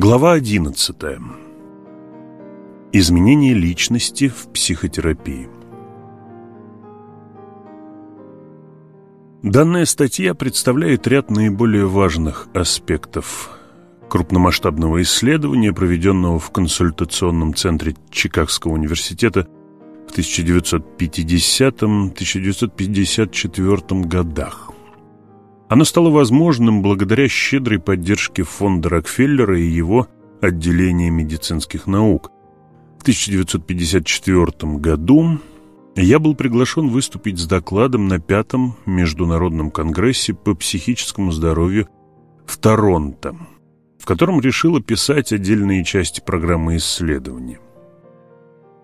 Глава 11. Изменение личности в психотерапии. Данная статья представляет ряд наиболее важных аспектов крупномасштабного исследования, проведенного в консультационном центре Чикагского университета в 1950-1954 годах. Оно стало возможным благодаря щедрой поддержке фонда Рокфеллера и его отделения медицинских наук. В 1954 году я был приглашен выступить с докладом на Пятом Международном конгрессе по психическому здоровью в Торонто, в котором решил описать отдельные части программы исследования.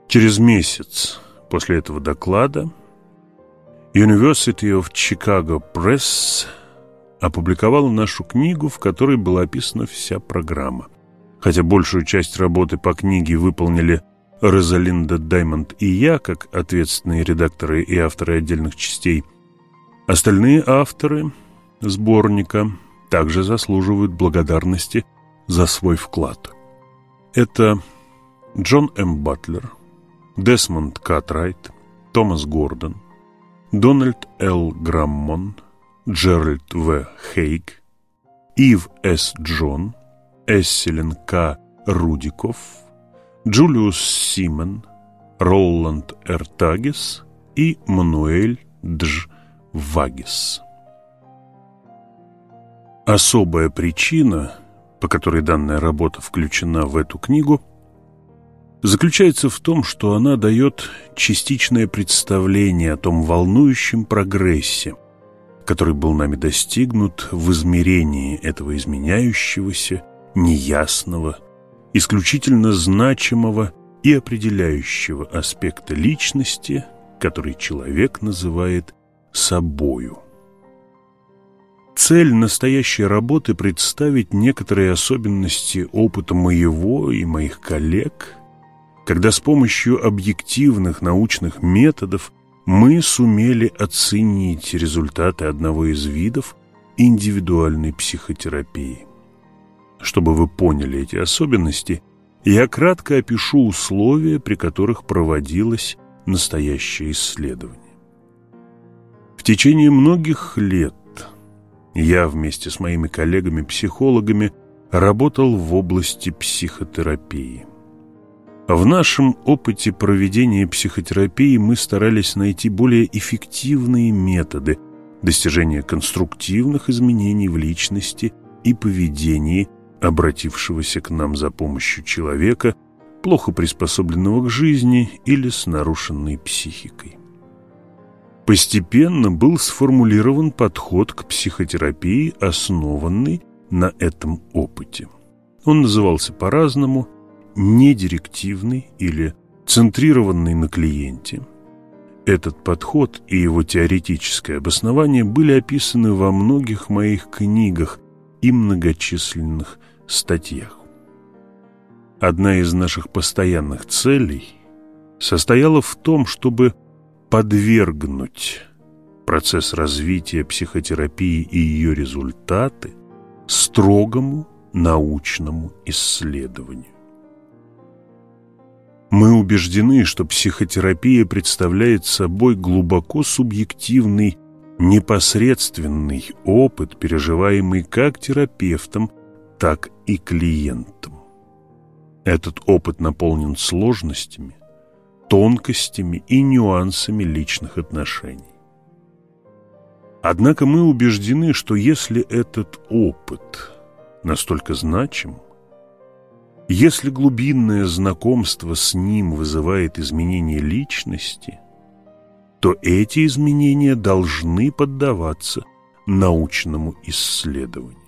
Через месяц после этого доклада University of Chicago Press – опубликовала нашу книгу, в которой была описана вся программа. Хотя большую часть работы по книге выполнили Розалинда Даймонд и я, как ответственные редакторы и авторы отдельных частей, остальные авторы сборника также заслуживают благодарности за свой вклад. Это Джон М. Батлер, Десмонд Катрайт, Томас Гордон, Дональд Л. Граммон, Джеральд В. Хейг, Ив С. Джон, Эсселин К. Рудиков, Джулиус Симен, Роланд Эртагис и Мануэль Дж. Вагис. Особая причина, по которой данная работа включена в эту книгу, заключается в том, что она дает частичное представление о том волнующем прогрессе, который был нами достигнут в измерении этого изменяющегося, неясного, исключительно значимого и определяющего аспекта личности, который человек называет собою. Цель настоящей работы – представить некоторые особенности опыта моего и моих коллег, когда с помощью объективных научных методов – мы сумели оценить результаты одного из видов индивидуальной психотерапии. Чтобы вы поняли эти особенности, я кратко опишу условия, при которых проводилось настоящее исследование. В течение многих лет я вместе с моими коллегами-психологами работал в области психотерапии – в нашем опыте проведения психотерапии мы старались найти более эффективные методы достижения конструктивных изменений в личности и поведении обратившегося к нам за помощью человека, плохо приспособленного к жизни или с нарушенной психикой. Постепенно был сформулирован подход к психотерапии, основанный на этом опыте. Он назывался по-разному недирективный или центрированный на клиенте. Этот подход и его теоретическое обоснование были описаны во многих моих книгах и многочисленных статьях. Одна из наших постоянных целей состояла в том, чтобы подвергнуть процесс развития психотерапии и ее результаты строгому научному исследованию. Мы убеждены, что психотерапия представляет собой глубоко субъективный, непосредственный опыт, переживаемый как терапевтом, так и клиентом. Этот опыт наполнен сложностями, тонкостями и нюансами личных отношений. Однако мы убеждены, что если этот опыт настолько значим, если глубинное знакомство с ним вызывает изменение личности, то эти изменения должны поддаваться научному исследованию.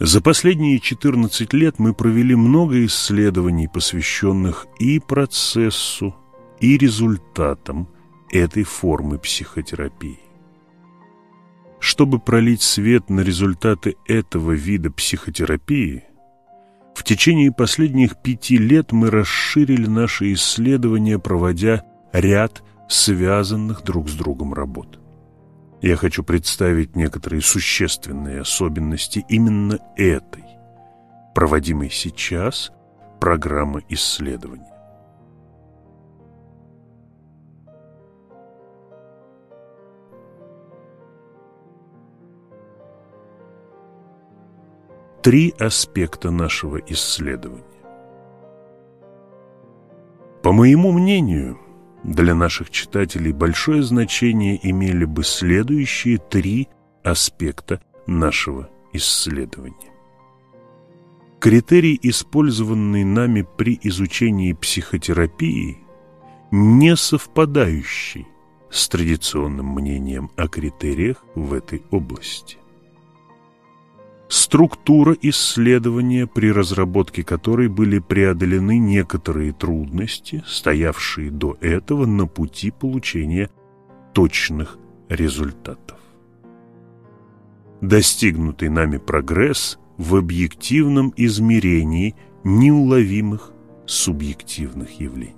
За последние 14 лет мы провели много исследований, посвященных и процессу, и результатам этой формы психотерапии. Чтобы пролить свет на результаты этого вида психотерапии, в течение последних пяти лет мы расширили наши исследования, проводя ряд связанных друг с другом работ. Я хочу представить некоторые существенные особенности именно этой проводимой сейчас программы исследования. Три аспекта нашего исследования. По моему мнению, для наших читателей большое значение имели бы следующие три аспекта нашего исследования. Критерий, использованный нами при изучении психотерапии, не совпадающий с традиционным мнением о критериях в этой области. Структура исследования, при разработке которой были преодолены некоторые трудности, стоявшие до этого на пути получения точных результатов. Достигнутый нами прогресс в объективном измерении неуловимых субъективных явлений.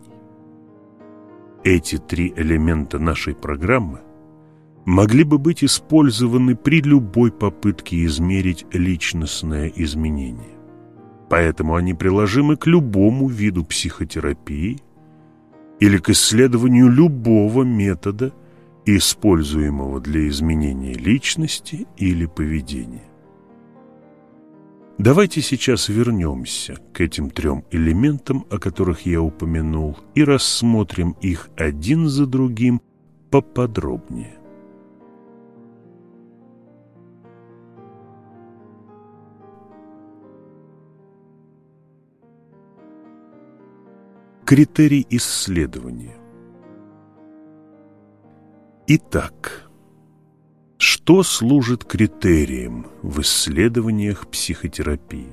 Эти три элемента нашей программы могли бы быть использованы при любой попытке измерить личностное изменение. Поэтому они приложимы к любому виду психотерапии или к исследованию любого метода, используемого для изменения личности или поведения. Давайте сейчас вернемся к этим трем элементам, о которых я упомянул, и рассмотрим их один за другим поподробнее. Критерий исследования Итак, что служит критерием в исследованиях психотерапии?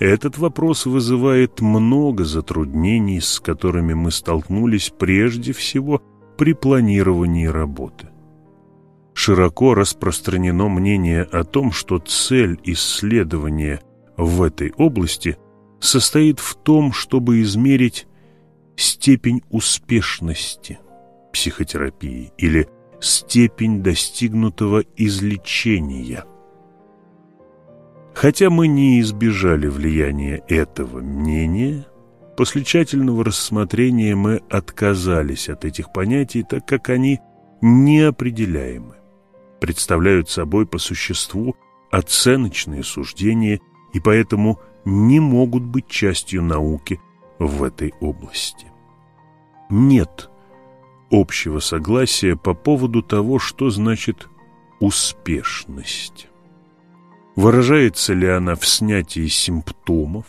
Этот вопрос вызывает много затруднений, с которыми мы столкнулись прежде всего при планировании работы. Широко распространено мнение о том, что цель исследования в этой области состоит в том, чтобы измерить степень успешности психотерапии или степень достигнутого излечения. Хотя мы не избежали влияния этого мнения, после тщательного рассмотрения мы отказались от этих понятий, так как они неопределяемы, представляют собой по существу оценочные суждения и поэтому не могут быть частью науки в этой области. Нет общего согласия по поводу того, что значит успешность. Выражается ли она в снятии симптомов,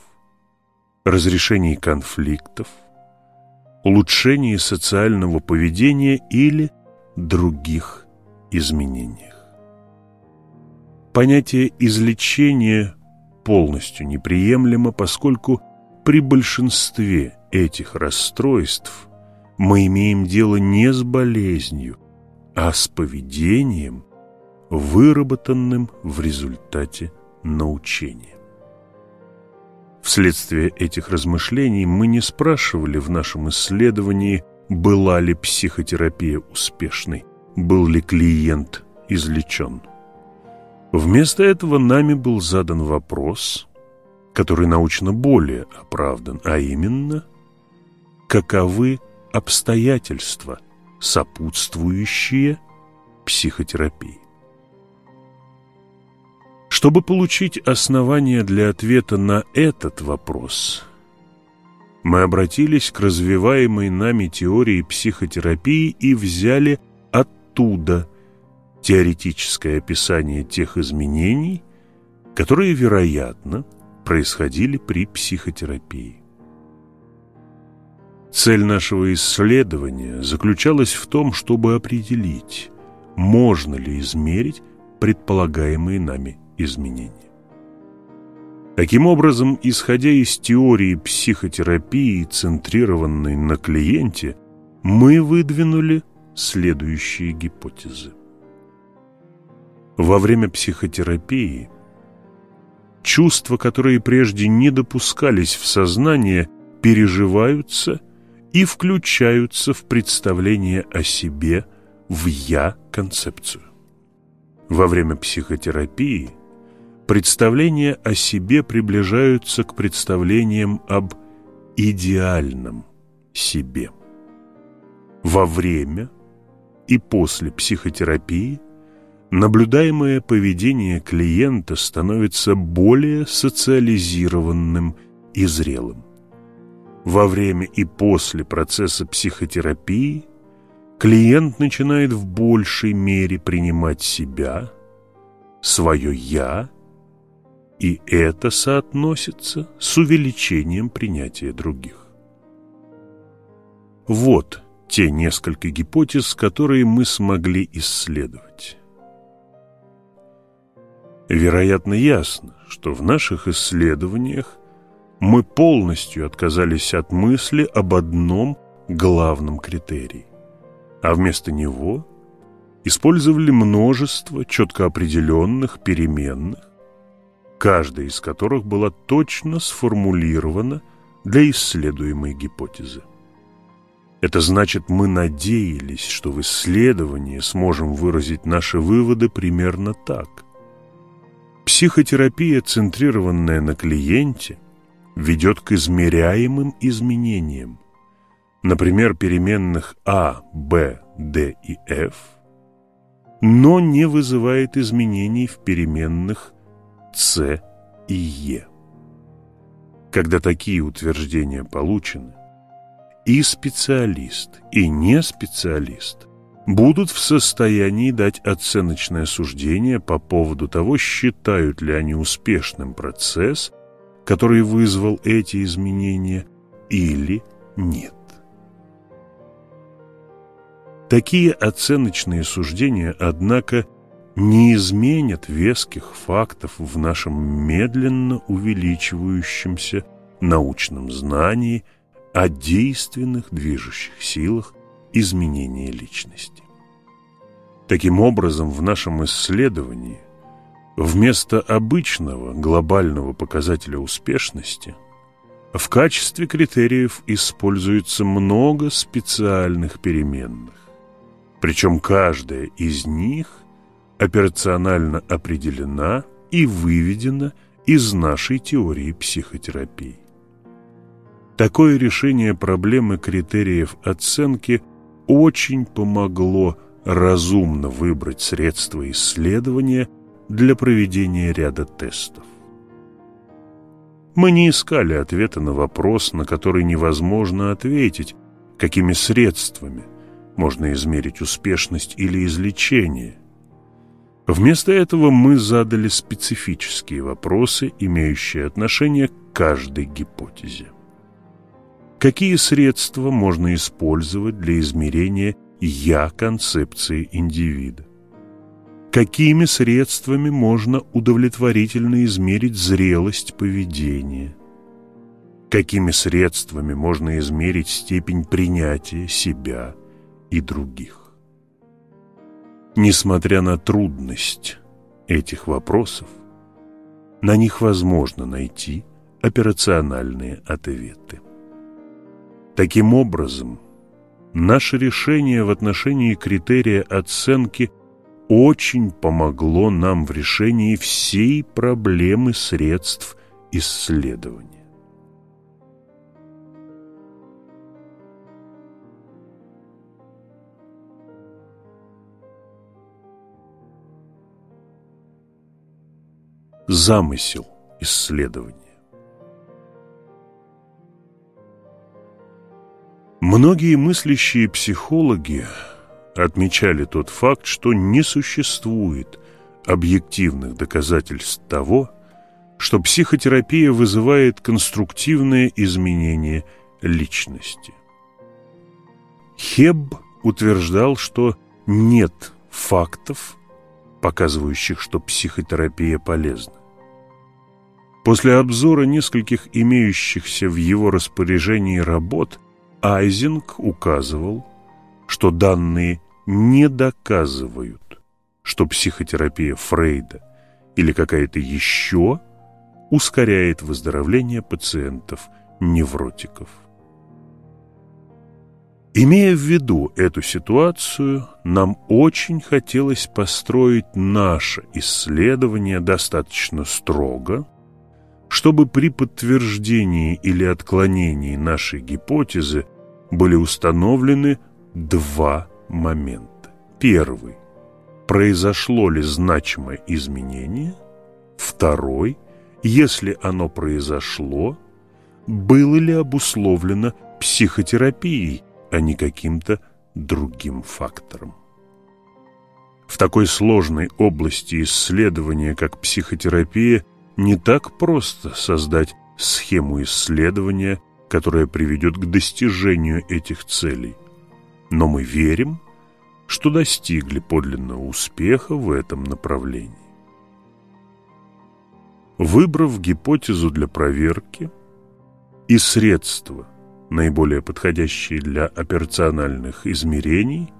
разрешении конфликтов, улучшении социального поведения или других изменениях. Понятие излечения полностью неприемлемо, поскольку при большинстве этих расстройств мы имеем дело не с болезнью, а с поведением, выработанным в результате научения. Вследствие этих размышлений мы не спрашивали в нашем исследовании, была ли психотерапия успешной, был ли клиент излечен. Вместо этого нами был задан вопрос, который научно более оправдан, а именно, каковы обстоятельства, сопутствующие психотерапии. Чтобы получить основания для ответа на этот вопрос, мы обратились к развиваемой нами теории психотерапии и взяли оттуда теоретическое описание тех изменений, которые, вероятно, происходили при психотерапии. Цель нашего исследования заключалась в том, чтобы определить, можно ли измерить предполагаемые нами изменения. Таким образом, исходя из теории психотерапии, центрированной на клиенте, мы выдвинули следующие гипотезы. Во время психотерапии чувства, которые прежде не допускались в сознание, переживаются и включаются в представление о себе в «я» концепцию. Во время психотерапии представления о себе приближаются к представлениям об идеальном себе. Во время и после психотерапии наблюдаемое поведение клиента становится более социализированным и зрелым. Во время и после процесса психотерапии клиент начинает в большей мере принимать себя, свое «я», и это соотносится с увеличением принятия других. Вот те несколько гипотез, которые мы смогли исследовать. Вероятно, ясно, что в наших исследованиях мы полностью отказались от мысли об одном главном критерии, а вместо него использовали множество четко определенных переменных, каждая из которых была точно сформулирована для исследуемой гипотезы. Это значит, мы надеялись, что в исследовании сможем выразить наши выводы примерно так. Психотерапия, центрированная на клиенте, ведет к измеряемым изменениям, например, переменных А, Б, Д и F, но не вызывает изменений в переменных С и Е. Когда такие утверждения получены, и специалист, и не специалист будут в состоянии дать оценочное суждение по поводу того, считают ли они успешным процесс, который вызвал эти изменения, или нет. Такие оценочные суждения, однако, не изменят веских фактов в нашем медленно увеличивающемся научном знании о действенных движущих силах изменения личности. Таким образом, в нашем исследовании вместо обычного глобального показателя успешности в качестве критериев используется много специальных переменных, причем каждая из них операционально определена и выведена из нашей теории психотерапии. Такое решение проблемы критериев оценки очень помогло разумно выбрать средства исследования для проведения ряда тестов. Мы не искали ответа на вопрос, на который невозможно ответить, какими средствами можно измерить успешность или излечение. Вместо этого мы задали специфические вопросы, имеющие отношение к каждой гипотезе. Какие средства можно использовать для измерения «я» концепции индивида? Какими средствами можно удовлетворительно измерить зрелость поведения? Какими средствами можно измерить степень принятия себя и других? Несмотря на трудность этих вопросов, на них возможно найти операциональные ответы. Таким образом, наше решение в отношении критерия оценки очень помогло нам в решении всей проблемы средств исследования. Замысел исследования Многие мыслящие психологи отмечали тот факт, что не существует объективных доказательств того, что психотерапия вызывает конструктивное изменение личности. Хебб утверждал, что нет фактов, показывающих, что психотерапия полезна. После обзора нескольких имеющихся в его распоряжении работ Айзинг указывал, что данные не доказывают, что психотерапия Фрейда или какая-то еще ускоряет выздоровление пациентов-невротиков. Имея в виду эту ситуацию, нам очень хотелось построить наше исследование достаточно строго, чтобы при подтверждении или отклонении нашей гипотезы были установлены два момента. Первый – произошло ли значимое изменение? Второй – если оно произошло, было ли обусловлено психотерапией, а не каким-то другим фактором. В такой сложной области исследования, как психотерапия, не так просто создать схему исследования, которая приведет к достижению этих целей. Но мы верим, что достигли подлинного успеха в этом направлении. Выбрав гипотезу для проверки и средства, наиболее подходящие для операциональных измерений,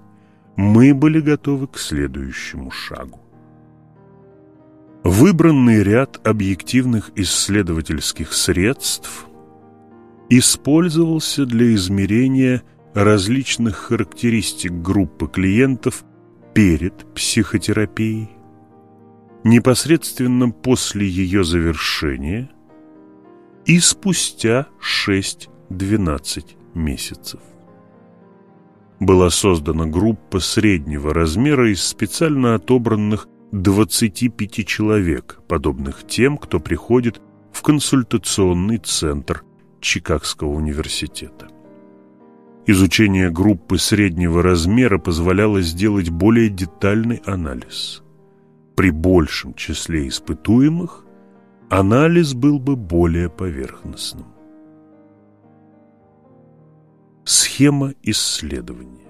мы были готовы к следующему шагу. Выбранный ряд объективных исследовательских средств использовался для измерения различных характеристик группы клиентов перед психотерапией, непосредственно после ее завершения и спустя 6-12 месяцев. Была создана группа среднего размера из специально отобранных 25 человек, подобных тем, кто приходит в консультационный центр Чикагского университета. Изучение группы среднего размера позволяло сделать более детальный анализ. При большем числе испытуемых анализ был бы более поверхностным. Схема исследования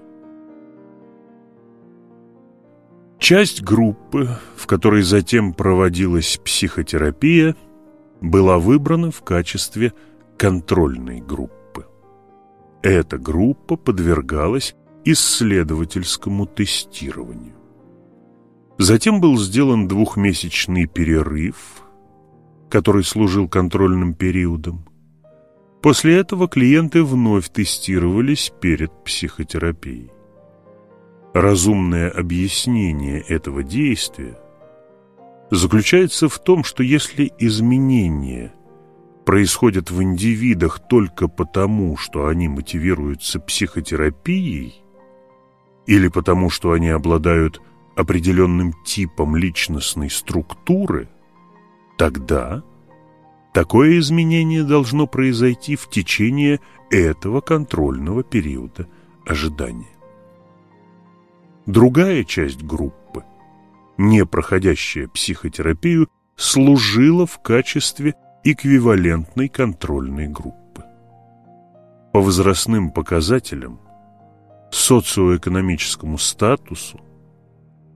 Часть группы, в которой затем проводилась психотерапия, была выбрана в качестве контрольной группы. Эта группа подвергалась исследовательскому тестированию. Затем был сделан двухмесячный перерыв, который служил контрольным периодом. После этого клиенты вновь тестировались перед психотерапией. Разумное объяснение этого действия заключается в том, что если изменения происходят в индивидах только потому, что они мотивируются психотерапией, или потому, что они обладают определенным типом личностной структуры, тогда такое изменение должно произойти в течение этого контрольного периода ожидания. Другая часть группы, не проходящая психотерапию, служила в качестве эквивалентной контрольной группы. По возрастным показателям, социоэкономическому статусу,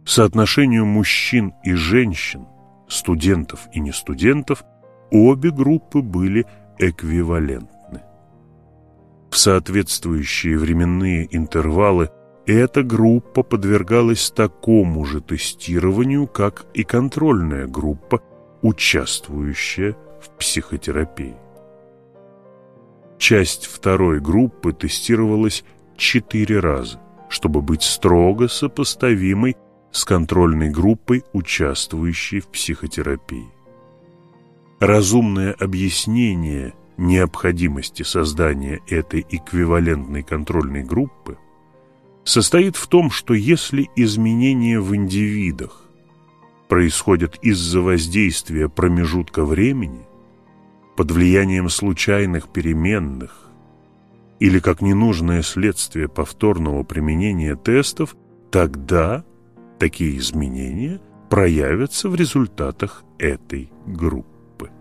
соотношению мужчин и женщин, студентов и нестудентов, обе группы были эквивалентны. В соответствующие временные интервалы эта группа подвергалась такому же тестированию, как и контрольная группа, участвующая в психотерапии. Часть второй группы тестировалась четыре раза, чтобы быть строго сопоставимой с контрольной группой, участвующей в психотерапии. Разумное объяснение необходимости создания этой эквивалентной контрольной группы – состоит в том, что если изменения в индивидах происходят из-за воздействия промежутка времени, под влиянием случайных переменных или как ненужное следствие повторного применения тестов, тогда такие изменения проявятся в результатах этой группы.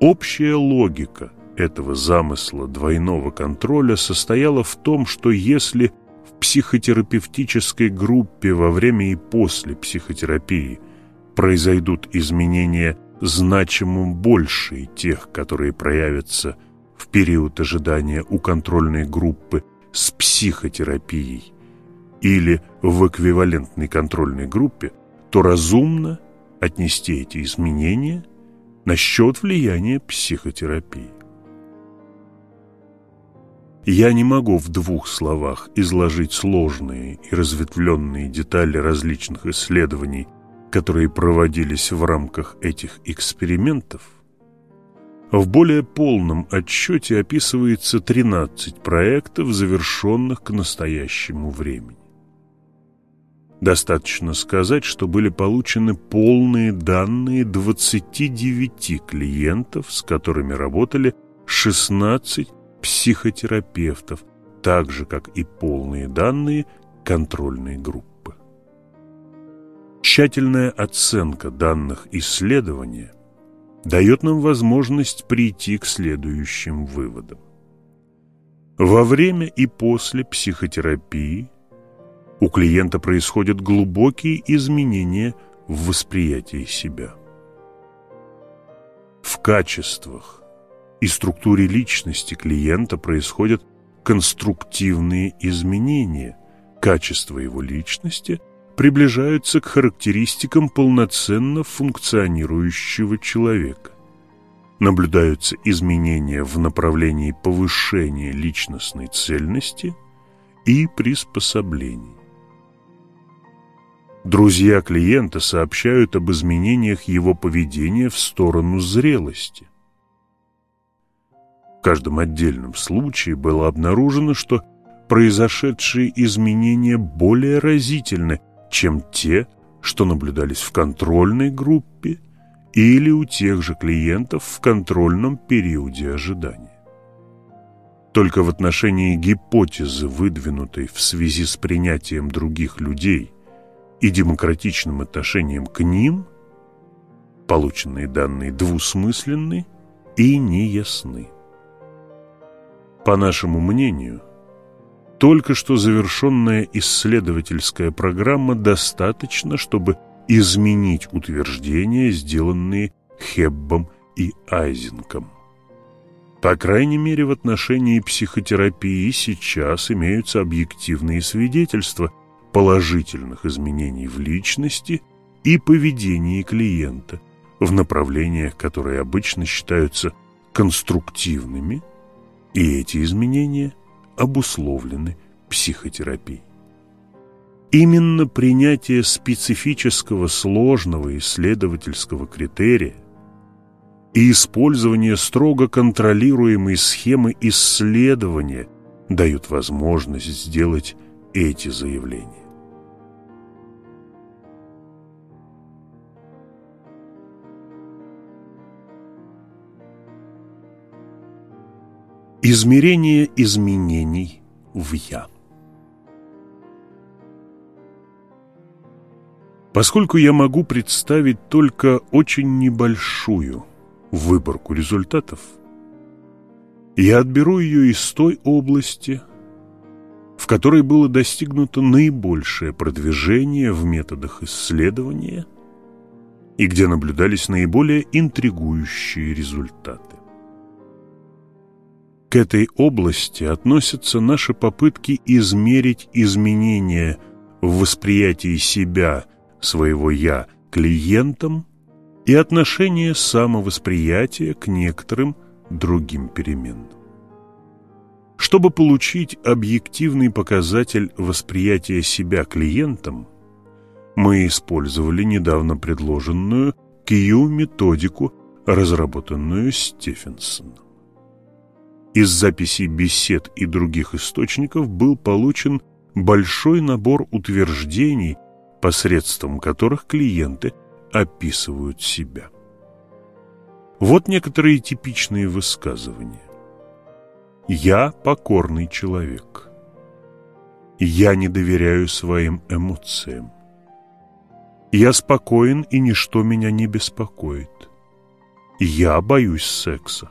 Общая логика этого замысла двойного контроля состояла в том, что если в психотерапевтической группе во время и после психотерапии произойдут изменения значимо большие тех, которые проявятся в период ожидания у контрольной группы с психотерапией или в эквивалентной контрольной группе, то разумно отнести эти изменения на счет влияния психотерапии. Я не могу в двух словах изложить сложные и разветвленные детали различных исследований, которые проводились в рамках этих экспериментов. В более полном отчете описывается 13 проектов, завершенных к настоящему времени. Достаточно сказать, что были получены полные данные 29 клиентов, с которыми работали 16 психотерапевтов, так же, как и полные данные контрольной группы. Тщательная оценка данных исследования дает нам возможность прийти к следующим выводам. Во время и после психотерапии у клиента происходят глубокие изменения в восприятии себя. В качествах и структуре личности клиента происходят конструктивные изменения. Качества его личности приближаются к характеристикам полноценно функционирующего человека. Наблюдаются изменения в направлении повышения личностной цельности и приспособлений. Друзья клиента сообщают об изменениях его поведения в сторону зрелости. В каждом отдельном случае было обнаружено, что произошедшие изменения более разительны, чем те, что наблюдались в контрольной группе или у тех же клиентов в контрольном периоде ожидания. Только в отношении гипотезы, выдвинутой в связи с принятием других людей и демократичным отношением к ним, полученные данные двусмысленны и неясны. По нашему мнению, только что завершенная исследовательская программа достаточно, чтобы изменить утверждения, сделанные Хеббом и Айзенком. По крайней мере, в отношении психотерапии сейчас имеются объективные свидетельства – положительных изменений в личности и поведении клиента в направлениях, которые обычно считаются конструктивными, и эти изменения обусловлены психотерапией. Именно принятие специфического сложного исследовательского критерия и использование строго контролируемой схемы исследования дают возможность сделать эти заявления. Измерение изменений в «я». Поскольку я могу представить только очень небольшую выборку результатов, я отберу ее из той области, в которой было достигнуто наибольшее продвижение в методах исследования и где наблюдались наиболее интригующие результаты. К этой области относятся наши попытки измерить изменения в восприятии себя, своего «я» клиентам и отношение самовосприятия к некоторым другим переменам. Чтобы получить объективный показатель восприятия себя клиентам, мы использовали недавно предложенную Q-методику, разработанную Стефенсоном. Из записей бесед и других источников был получен большой набор утверждений, посредством которых клиенты описывают себя. Вот некоторые типичные высказывания. «Я покорный человек». «Я не доверяю своим эмоциям». «Я спокоен, и ничто меня не беспокоит». «Я боюсь секса».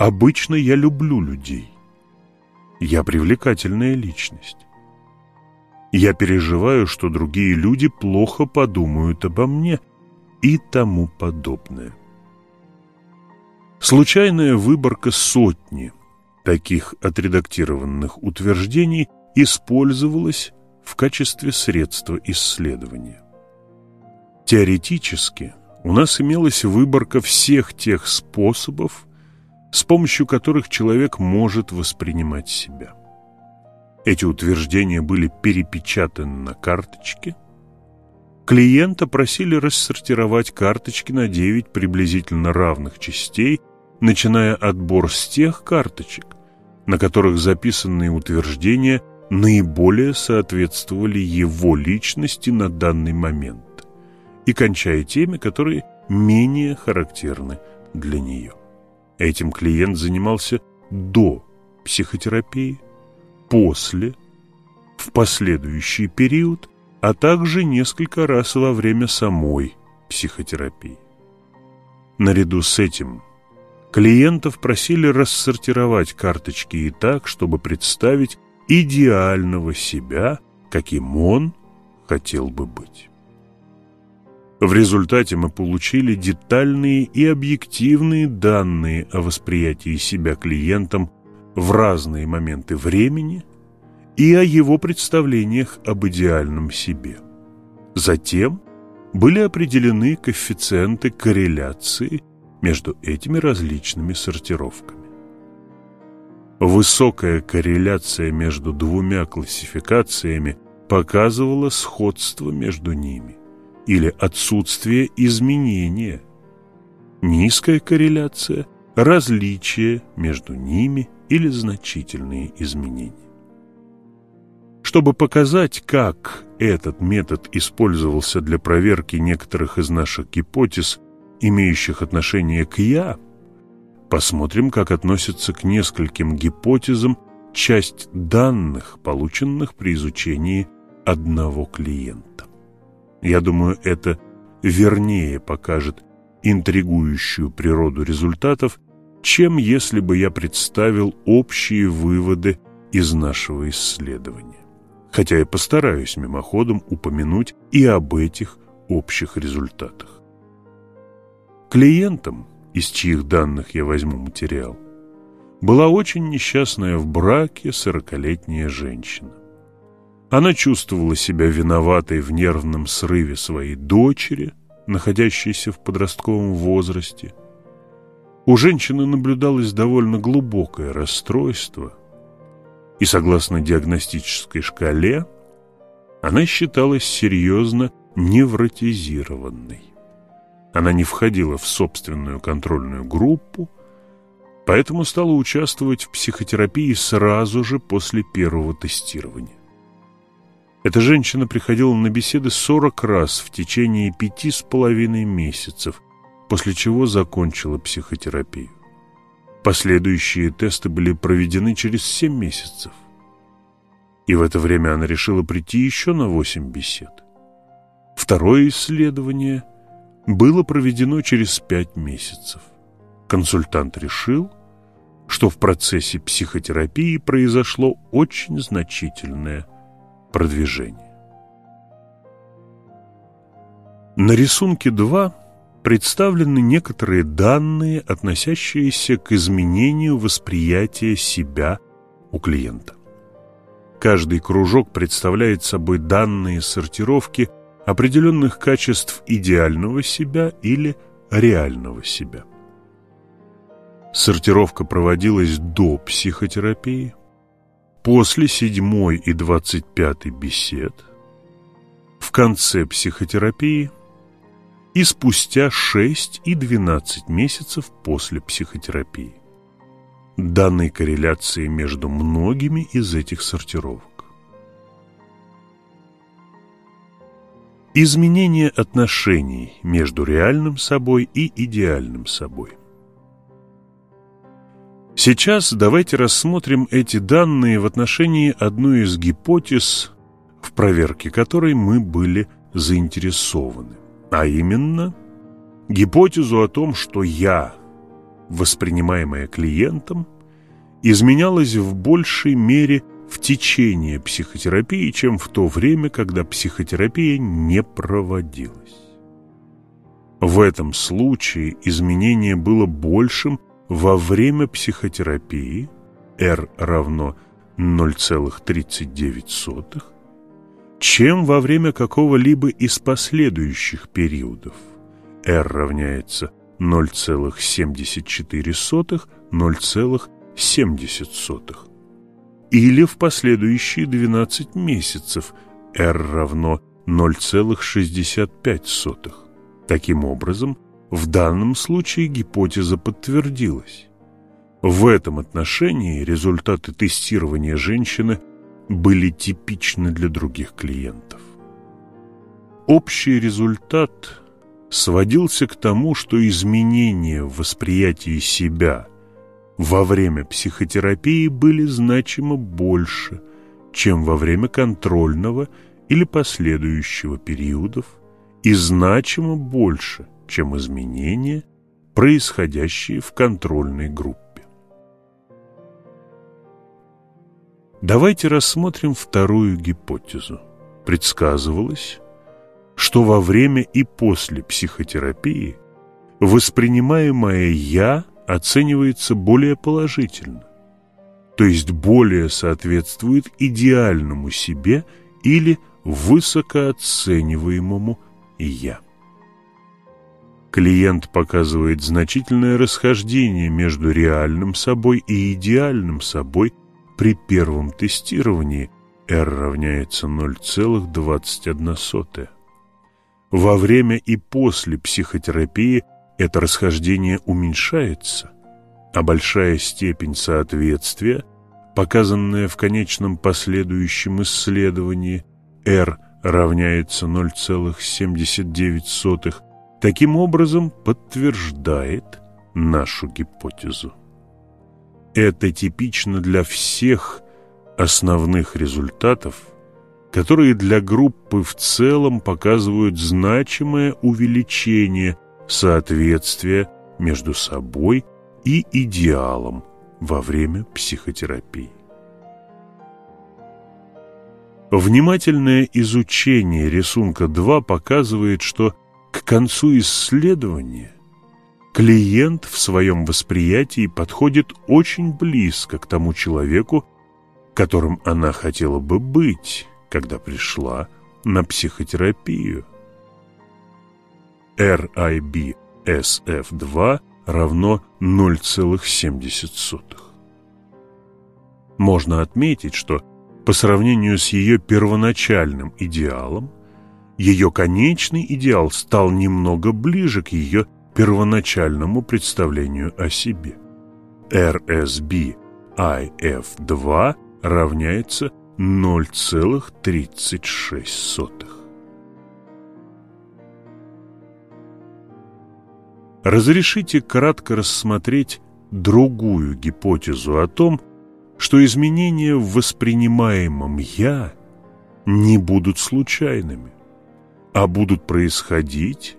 Обычно я люблю людей. Я привлекательная личность. Я переживаю, что другие люди плохо подумают обо мне и тому подобное. Случайная выборка сотни таких отредактированных утверждений использовалась в качестве средства исследования. Теоретически у нас имелась выборка всех тех способов, с помощью которых человек может воспринимать себя. Эти утверждения были перепечатаны на карточке. Клиента просили рассортировать карточки на 9 приблизительно равных частей, начиная отбор с тех карточек, на которых записанные утверждения наиболее соответствовали его личности на данный момент, и кончая теми, которые менее характерны для нее. Этим клиент занимался до психотерапии, после, в последующий период, а также несколько раз во время самой психотерапии. Наряду с этим клиентов просили рассортировать карточки и так, чтобы представить идеального себя, каким он хотел бы быть. В результате мы получили детальные и объективные данные о восприятии себя клиентом в разные моменты времени и о его представлениях об идеальном себе. Затем были определены коэффициенты корреляции между этими различными сортировками. Высокая корреляция между двумя классификациями показывала сходство между ними или отсутствие изменения. Низкая корреляция – различие между ними или значительные изменения. Чтобы показать, как этот метод использовался для проверки некоторых из наших гипотез, имеющих отношение к «я», посмотрим, как относится к нескольким гипотезам часть данных, полученных при изучении одного клиента. Я думаю, это вернее покажет интригующую природу результатов, чем если бы я представил общие выводы из нашего исследования. Хотя я постараюсь мимоходом упомянуть и об этих общих результатах. Клиентам, из чьих данных я возьму материал, была очень несчастная в браке сорокалетняя женщина. Она чувствовала себя виноватой в нервном срыве своей дочери, находящейся в подростковом возрасте. У женщины наблюдалось довольно глубокое расстройство, и согласно диагностической шкале, она считалась серьезно невротизированной. Она не входила в собственную контрольную группу, поэтому стала участвовать в психотерапии сразу же после первого тестирования. Эта женщина приходила на беседы 40 раз в течение пяти с половиной месяцев, после чего закончила психотерапию. Последующие тесты были проведены через 7 месяцев. И в это время она решила прийти еще на 8 бесед. Второе исследование было проведено через 5 месяцев. Консультант решил, что в процессе психотерапии произошло очень значительное продвижение. На рисунке 2 представлены некоторые данные, относящиеся к изменению восприятия себя у клиента. Каждый кружок представляет собой данные сортировки определенных качеств идеального себя или реального себя. Сортировка проводилась до психотерапии, после седьмой и двадцать пятой бесед, в конце психотерапии и спустя 6 и 12 месяцев после психотерапии. Данной корреляции между многими из этих сортировок. Изменение отношений между реальным собой и идеальным собой. Сейчас давайте рассмотрим эти данные в отношении одной из гипотез, в проверке которой мы были заинтересованы, а именно гипотезу о том, что «я», воспринимаемое клиентом, изменялось в большей мере в течение психотерапии, чем в то время, когда психотерапия не проводилась. В этом случае изменение было большим во время психотерапии R равно 0,39, чем во время какого-либо из последующих периодов R равняется 0,74, 0,70. Или в последующие 12 месяцев R равно 0,65. Таким образом, в данном случае гипотеза подтвердилась. В этом отношении результаты тестирования женщины были типичны для других клиентов. Общий результат сводился к тому, что изменения в восприятии себя во время психотерапии были значимо больше, чем во время контрольного или последующего периодов, и значимо больше, чем изменения, происходящие в контрольной группе. Давайте рассмотрим вторую гипотезу. Предсказывалось, что во время и после психотерапии воспринимаемое «я» оценивается более положительно, то есть более соответствует идеальному себе или высокооцениваемому «я». Клиент показывает значительное расхождение между реальным собой и идеальным собой при первом тестировании R равняется 0,21. Во время и после психотерапии это расхождение уменьшается, а большая степень соответствия, показанная в конечном последующем исследовании R равняется 0,79, таким образом подтверждает нашу гипотезу. Это типично для всех основных результатов, которые для группы в целом показывают значимое увеличение соответствия между собой и идеалом во время психотерапии. Внимательное изучение рисунка 2 показывает, что к концу исследования клиент в своем восприятии подходит очень близко к тому человеку, которым она хотела бы быть, когда пришла на психотерапию. RIB-SF2 равно 0,70. Можно отметить, что по сравнению с ее первоначальным идеалом, ее конечный идеал стал немного ближе к ее первоначальному представлению о себе. RSB IF2 равняется 0,36. Разрешите кратко рассмотреть другую гипотезу о том, что изменения в воспринимаемом «я» не будут случайными, а будут происходить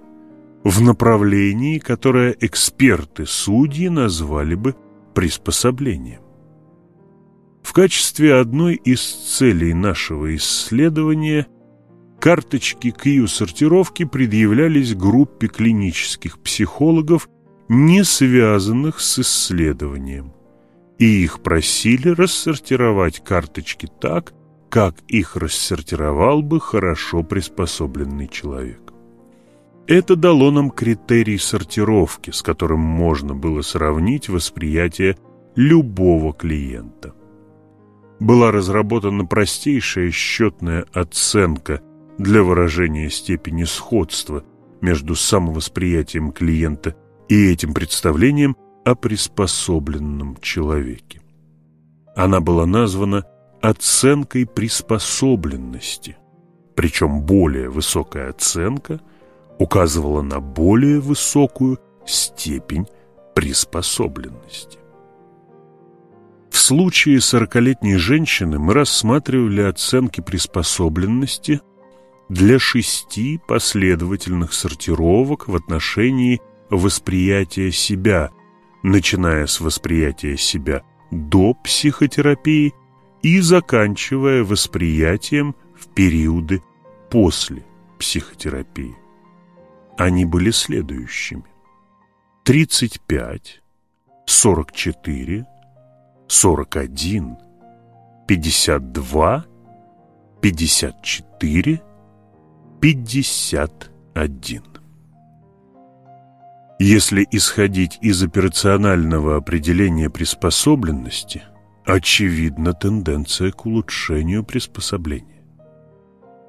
в направлении, которое эксперты-судьи назвали бы приспособлением. В качестве одной из целей нашего исследования карточки Q-сортировки предъявлялись группе клинических психологов, не связанных с исследованием, и их просили рассортировать карточки так, как их рассортировал бы хорошо приспособленный человек. Это дало нам критерий сортировки, с которым можно было сравнить восприятие любого клиента. Была разработана простейшая счетная оценка для выражения степени сходства между самовосприятием клиента и этим представлением о приспособленном человеке. Она была названа оценкой приспособленности, причем более высокая оценка – указывала на более высокую степень приспособленности. В случае сорокалетней женщины мы рассматривали оценки приспособленности для шести последовательных сортировок в отношении восприятия себя, начиная с восприятия себя до психотерапии и заканчивая восприятием в периоды после психотерапии. Они были следующими. 35, 44, 41, 52, 54, 51. Если исходить из операционального определения приспособленности, очевидна тенденция к улучшению приспособления.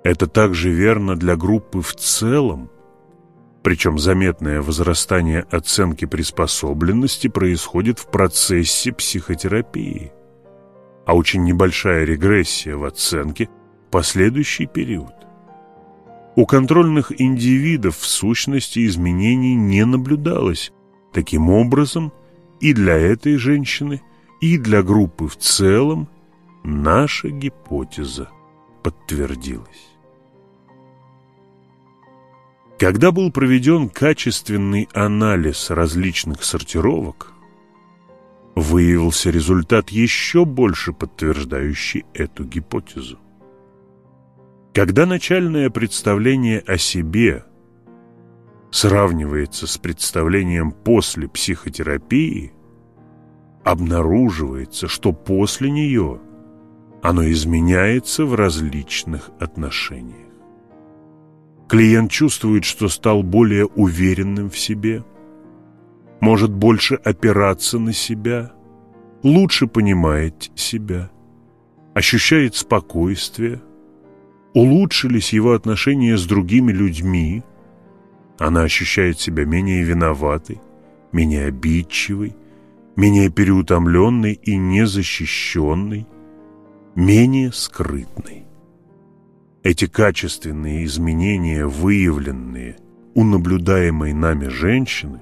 Это также верно для группы в целом, причем заметное возрастание оценки приспособленности происходит в процессе психотерапии, а очень небольшая регрессия в оценке последующий период. У контрольных индивидов в сущности изменений не наблюдалось. Таким образом, и для этой женщины, и для группы в целом наша гипотеза подтвердилась. Когда был проведен качественный анализ различных сортировок, выявился результат еще больше подтверждающий эту гипотезу. Когда начальное представление о себе сравнивается с представлением после психотерапии, обнаруживается, что после нее оно изменяется в различных отношениях. Клиент чувствует, что стал более уверенным в себе, может больше опираться на себя, лучше понимает себя, ощущает спокойствие – улучшились его отношения с другими людьми, она ощущает себя менее виноватой, менее обидчивой, менее переутомленной и незащищенной, менее скрытной. Эти качественные изменения, выявленные у наблюдаемой нами женщины,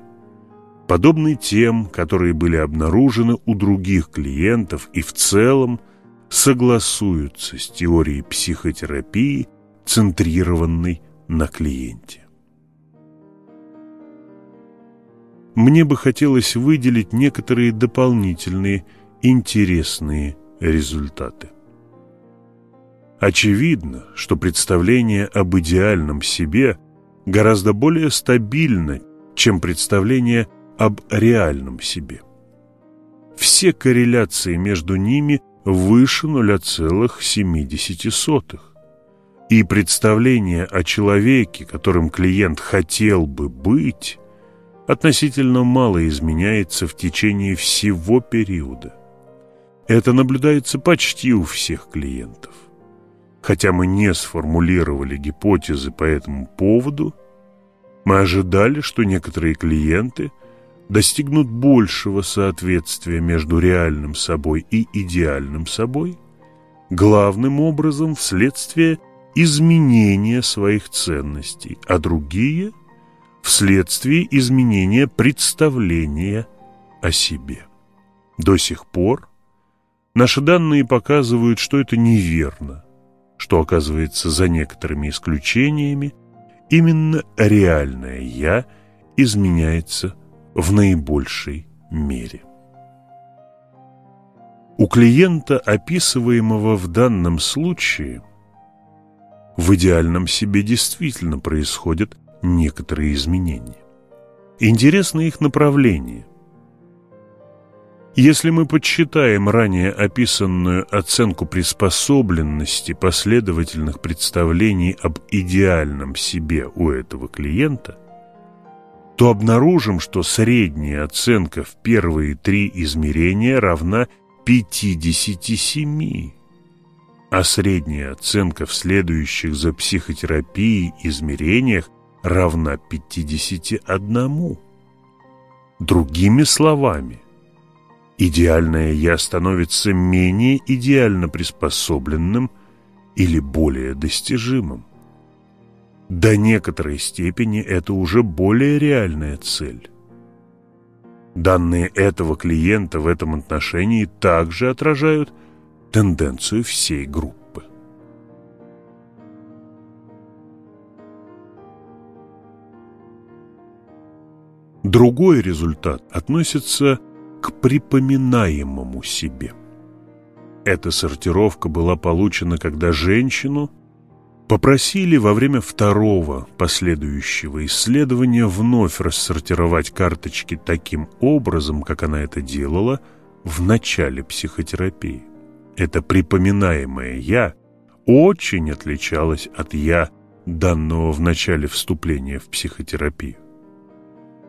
подобны тем, которые были обнаружены у других клиентов и в целом согласуются с теорией психотерапии, центрированной на клиенте. Мне бы хотелось выделить некоторые дополнительные интересные результаты. Очевидно, что представление об идеальном себе гораздо более стабильно, чем представление об реальном себе. Все корреляции между ними выше 0,70. И представление о человеке, которым клиент хотел бы быть, относительно мало изменяется в течение всего периода. Это наблюдается почти у всех клиентов. Хотя мы не сформулировали гипотезы по этому поводу, мы ожидали, что некоторые клиенты – достигнут большего соответствия между реальным собой и идеальным собой, главным образом вследствие изменения своих ценностей, а другие – вследствие изменения представления о себе. До сих пор наши данные показывают, что это неверно, что, оказывается, за некоторыми исключениями, именно реальное «я» изменяется в наибольшей мере. У клиента, описываемого в данном случае, в идеальном себе действительно происходят некоторые изменения. Интересно их направление. Если мы подсчитаем ранее описанную оценку приспособленности последовательных представлений об идеальном себе у этого клиента – то обнаружим, что средняя оценка в первые три измерения равна 57, а средняя оценка в следующих за психотерапией измерениях равна 51. Другими словами, идеальное «я» становится менее идеально приспособленным или более достижимым. До некоторой степени это уже более реальная цель. Данные этого клиента в этом отношении также отражают тенденцию всей группы. Другой результат относится к припоминаемому себе. Эта сортировка была получена, когда женщину попросили во время второго последующего исследования вновь рассортировать карточки таким образом, как она это делала в начале психотерапии. Это припоминаемое «я» очень отличалось от «я», данного в начале вступления в психотерапию.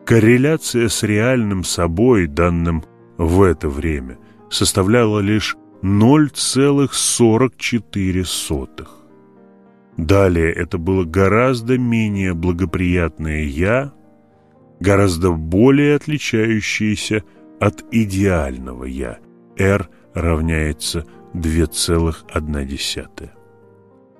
Корреляция с реальным собой, данным в это время, составляла лишь 0,44. Далее это было гораздо менее благоприятное «я», гораздо более отличающееся от идеального «я». R равняется 2,1.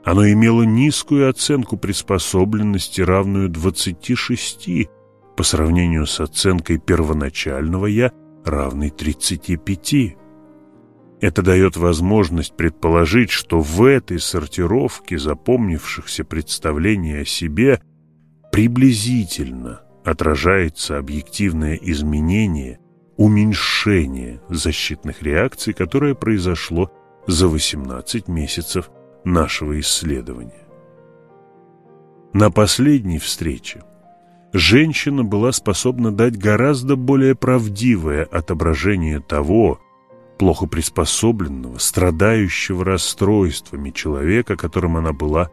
Оно имело низкую оценку приспособленности, равную 26, по сравнению с оценкой первоначального «я», равной 35. Это дает возможность предположить, что в этой сортировке запомнившихся представлений о себе приблизительно отражается объективное изменение, уменьшение защитных реакций, которое произошло за 18 месяцев нашего исследования. На последней встрече женщина была способна дать гораздо более правдивое отображение того, плохо приспособленного, страдающего расстройствами человека, которым она была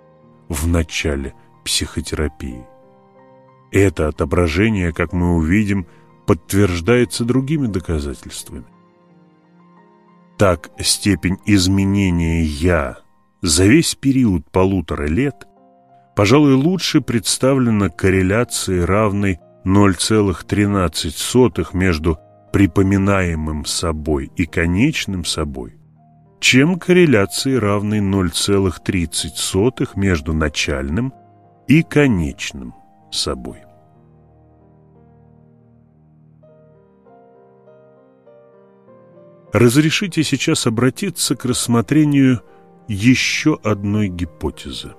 в начале психотерапии. Это отображение, как мы увидим, подтверждается другими доказательствами. Так, степень изменения «я» за весь период полутора лет, пожалуй, лучше представлена корреляцией равной 0,13 между припоминаемым собой и конечным собой, чем корреляции равной 0,30 между начальным и конечным собой. Разрешите сейчас обратиться к рассмотрению еще одной гипотезы.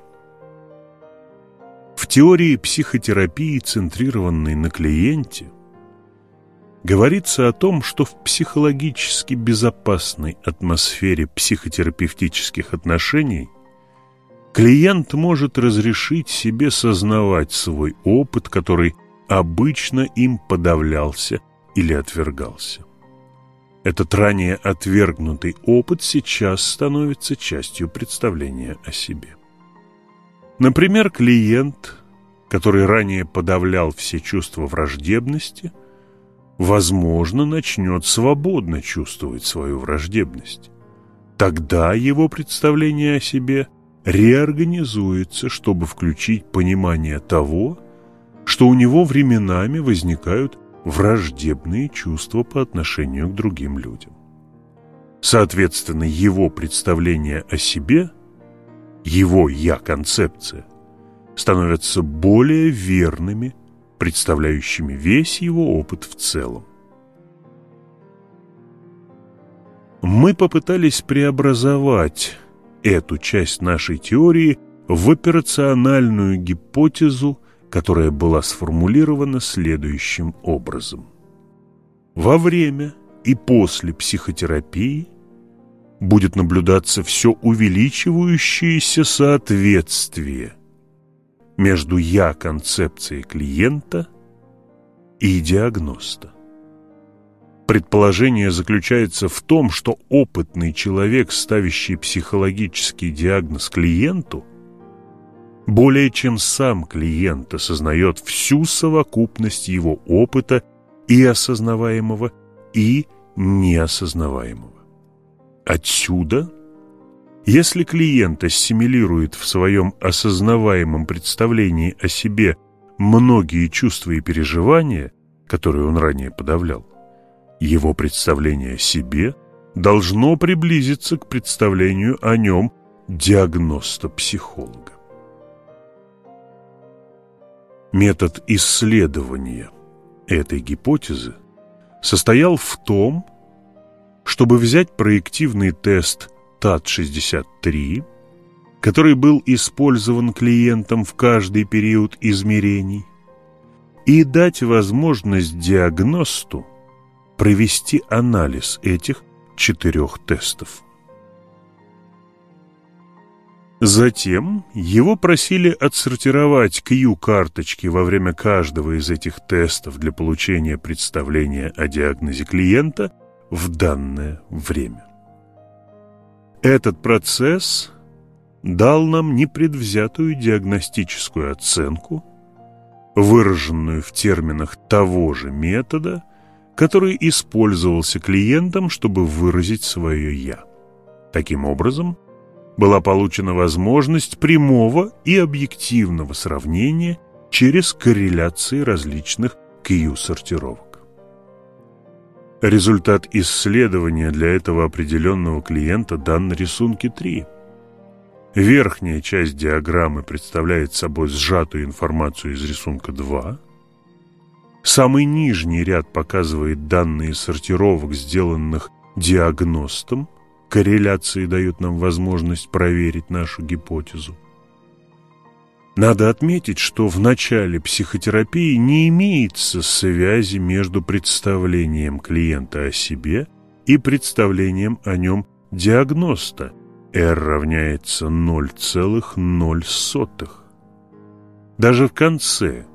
В теории психотерапии, центрированной на клиенте, говорится о том, что в психологически безопасной атмосфере психотерапевтических отношений клиент может разрешить себе сознавать свой опыт, который обычно им подавлялся или отвергался. Этот ранее отвергнутый опыт сейчас становится частью представления о себе. Например, клиент, который ранее подавлял все чувства враждебности – возможно, начнет свободно чувствовать свою враждебность. Тогда его представление о себе реорганизуется, чтобы включить понимание того, что у него временами возникают враждебные чувства по отношению к другим людям. Соответственно, его представление о себе, его «я-концепция» становятся более верными представляющими весь его опыт в целом. Мы попытались преобразовать эту часть нашей теории в операциональную гипотезу, которая была сформулирована следующим образом. Во время и после психотерапии будет наблюдаться все увеличивающееся соответствие между «я» клиента и диагноста. Предположение заключается в том, что опытный человек, ставящий психологический диагноз клиенту, более чем сам клиент осознает всю совокупность его опыта и осознаваемого, и неосознаваемого. Отсюда если клиент ассимилирует в своем осознаваемом представлении о себе многие чувства и переживания, которые он ранее подавлял, его представление о себе должно приблизиться к представлению о нем диагноста-психолога. Метод исследования этой гипотезы состоял в том, чтобы взять проективный тест ТАТ-63, который был использован клиентом в каждый период измерений, и дать возможность диагносту провести анализ этих четырех тестов. Затем его просили отсортировать Q-карточки во время каждого из этих тестов для получения представления о диагнозе клиента в данное время. Этот процесс дал нам непредвзятую диагностическую оценку выраженную в терминах того же метода, который использовался клиентом, чтобы выразить свое «я». Таким образом, была получена возможность прямого и объективного сравнения через корреляции различных Q-сортировок. Результат исследования для этого определенного клиента дан на рисунке 3. Верхняя часть диаграммы представляет собой сжатую информацию из рисунка 2. Самый нижний ряд показывает данные сортировок, сделанных диагностом. Корреляции дают нам возможность проверить нашу гипотезу. Надо отметить, что в начале психотерапии не имеется связи между представлением клиента о себе и представлением о нем диагноста – r равняется 0,0. Даже в конце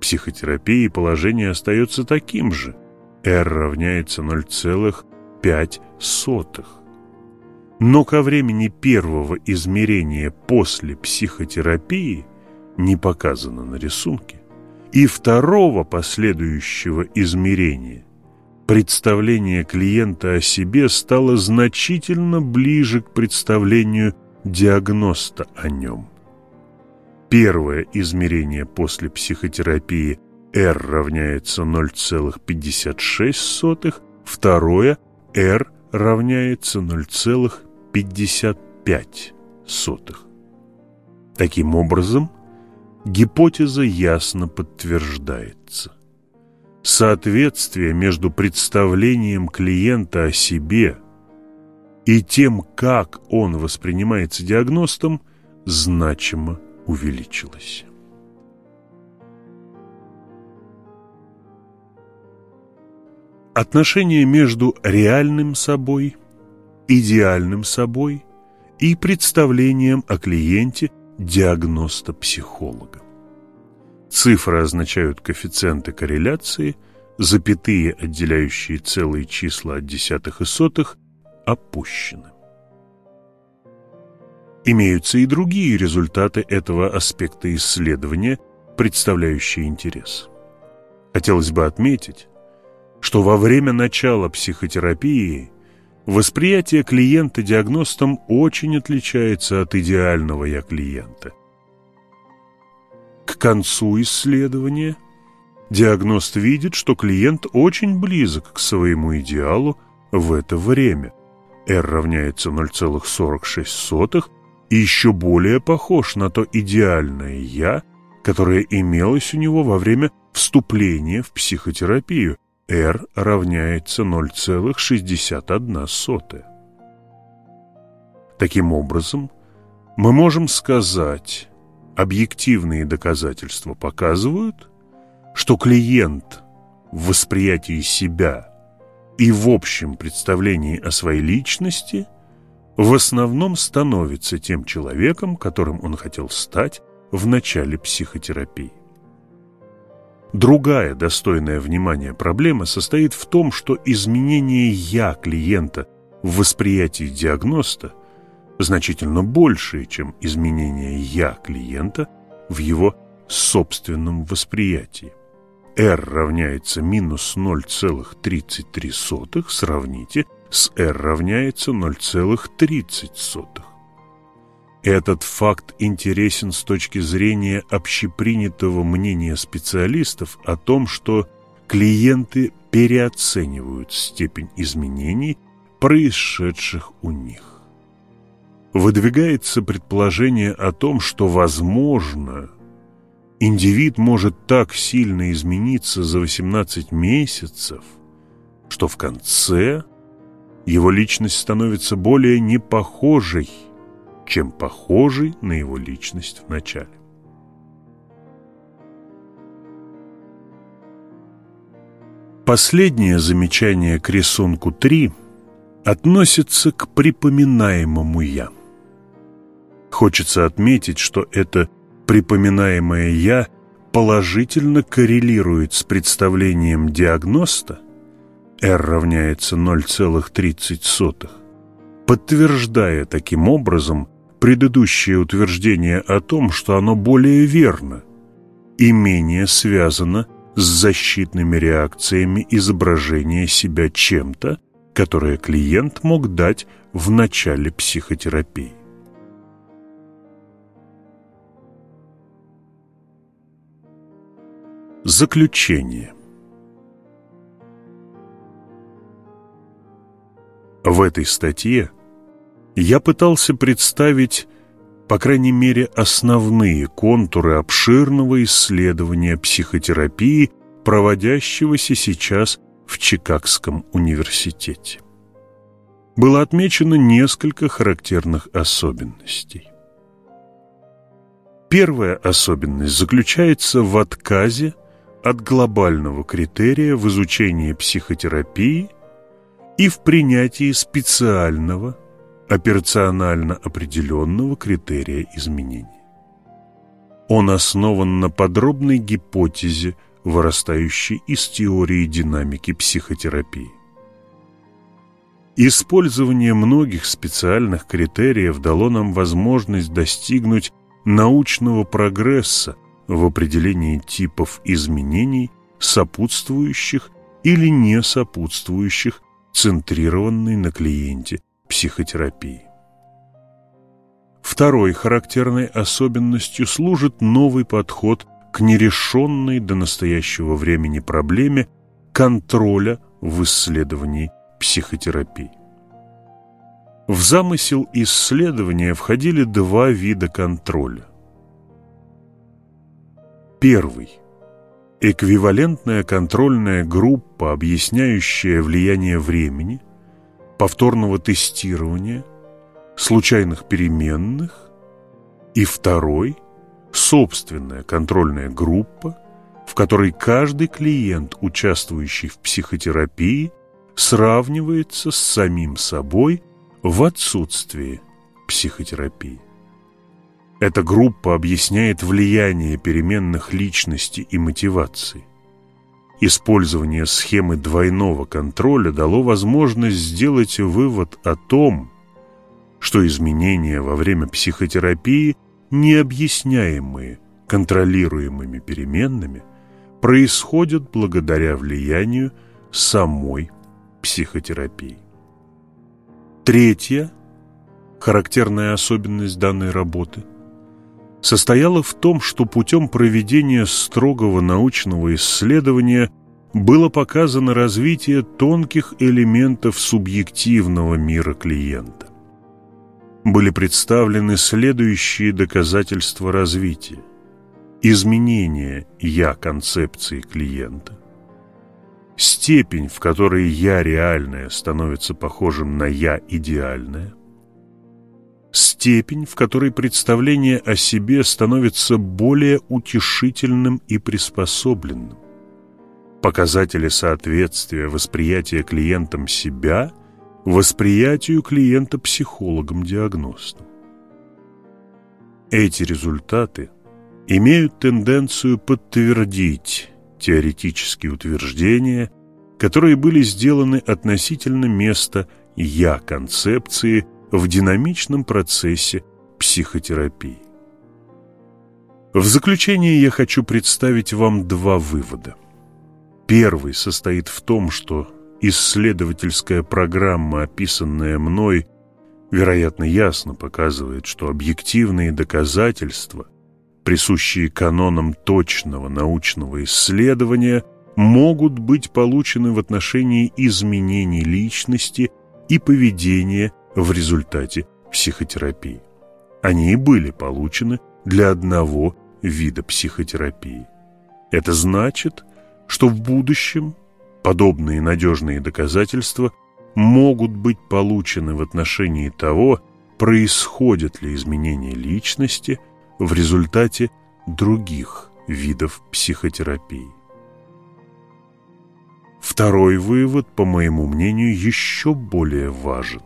психотерапии положение остается таким же. r равняется 0,5. Но ко времени первого измерения после психотерапии не показано на рисунке, и второго последующего измерения представление клиента о себе стало значительно ближе к представлению диагноста о нем. Первое измерение после психотерапии R равняется 0,56, второе R равняется 0,55. Таким образом, гипотеза ясно подтверждается. Соответствие между представлением клиента о себе и тем, как он воспринимается диагностом, значимо увеличилось. Отношение между реальным собой, идеальным собой и представлением о клиенте диагноста-психолога. Цифры означают коэффициенты корреляции, запятые, отделяющие целые числа от десятых и сотых, опущены. Имеются и другие результаты этого аспекта исследования, представляющие интерес. Хотелось бы отметить, что во время начала психотерапии восприятие клиента диагностом очень отличается от идеального «я» клиента. К концу исследования диагност видит, что клиент очень близок к своему идеалу в это время. R равняется 0,46 и еще более похож на то идеальное «я», которое имелось у него во время вступления в психотерапию. R равняется 0,61. Таким образом, мы можем сказать, объективные доказательства показывают, что клиент в восприятии себя и в общем представлении о своей личности в основном становится тем человеком, которым он хотел стать в начале психотерапии. Другая достойная внимания проблема состоит в том, что изменение «я» клиента в восприятии диагноста значительно большие, чем изменение «я» клиента в его собственном восприятии. R равняется минус 0,33, сравните, с R равняется 0,30. Этот факт интересен с точки зрения общепринятого мнения специалистов о том, что клиенты переоценивают степень изменений, происшедших у них. Выдвигается предположение о том, что, возможно, индивид может так сильно измениться за 18 месяцев, что в конце его личность становится более непохожей, чем похожей на его личность в начале. Последнее замечание к рисунку 3 относится к припоминаемому «я». Хочется отметить, что это припоминаемое «я» положительно коррелирует с представлением диагноста R равняется 0,30, подтверждая таким образом предыдущее утверждение о том, что оно более верно, и менее связано с защитными реакциями изображения себя чем-то, которое клиент мог дать в начале психотерапии. Заключение В этой статье я пытался представить, по крайней мере, основные контуры обширного исследования психотерапии, проводящегося сейчас в Чикагском университете. Было отмечено несколько характерных особенностей. Первая особенность заключается в отказе от глобального критерия в изучении психотерапии и в принятии специального, операционально определенного критерия изменений. Он основан на подробной гипотезе, вырастающей из теории динамики психотерапии. Использование многих специальных критериев дало нам возможность достигнуть научного прогресса в определении типов изменений, сопутствующих или не сопутствующих центрированной на клиенте психотерапии. Второй характерной особенностью служит новый подход к нерешенной до настоящего времени проблеме контроля в исследовании психотерапии. В замысел исследования входили два вида контроля. Первый – эквивалентная контрольная группа, объясняющая влияние времени, повторного тестирования, случайных переменных, и второй – собственная контрольная группа, в которой каждый клиент, участвующий в психотерапии, сравнивается с самим собой в отсутствии психотерапии. Эта группа объясняет влияние переменных личности и мотивации. Использование схемы двойного контроля дало возможность сделать вывод о том, что изменения во время психотерапии, необъясняемые контролируемыми переменными, происходят благодаря влиянию самой психотерапии. Третья характерная особенность данной работы – состояла в том, что путем проведения строгого научного исследования было показано развитие тонких элементов субъективного мира клиента. Были представлены следующие доказательства развития. Изменение «я» концепции клиента, степень, в которой «я» реальное становится похожим на «я» идеальное, степень, в которой представление о себе становится более утешительным и приспособленным. Показатели соответствия восприятия клиентом себя восприятию клиента психологом-диагностом. Эти результаты имеют тенденцию подтвердить теоретические утверждения, которые были сделаны относительно места «я-концепции» в динамичном процессе психотерапии. В заключение я хочу представить вам два вывода. Первый состоит в том, что исследовательская программа, описанная мной, вероятно, ясно показывает, что объективные доказательства, присущие канонам точного научного исследования, могут быть получены в отношении изменений личности и поведения в результате психотерапии. Они и были получены для одного вида психотерапии. Это значит, что в будущем подобные надежные доказательства могут быть получены в отношении того, происходят ли изменения личности в результате других видов психотерапии. Второй вывод, по моему мнению, еще более важен.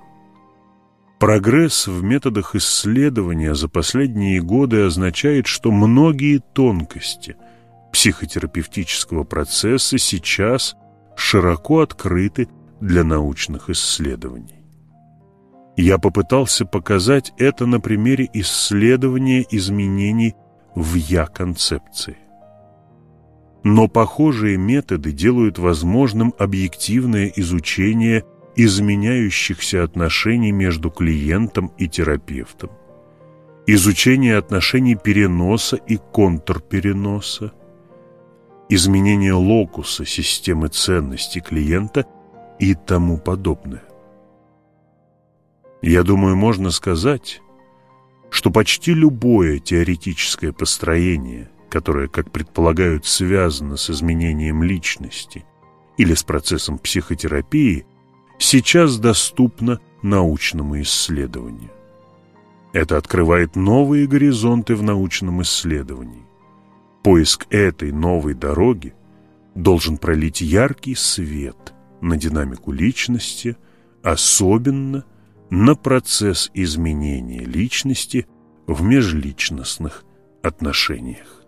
Прогресс в методах исследования за последние годы означает, что многие тонкости психотерапевтического процесса сейчас широко открыты для научных исследований. Я попытался показать это на примере исследования изменений в «я» концепции. Но похожие методы делают возможным объективное изучение изменяющихся отношений между клиентом и терапевтом, изучение отношений переноса и контрпереноса, изменение локуса системы ценностей клиента и тому подобное. Я думаю, можно сказать, что почти любое теоретическое построение, которое, как предполагают, связано с изменением личности или с процессом психотерапии, сейчас доступно научному исследованию. Это открывает новые горизонты в научном исследовании. Поиск этой новой дороги должен пролить яркий свет на динамику личности, особенно на процесс изменения личности в межличностных отношениях.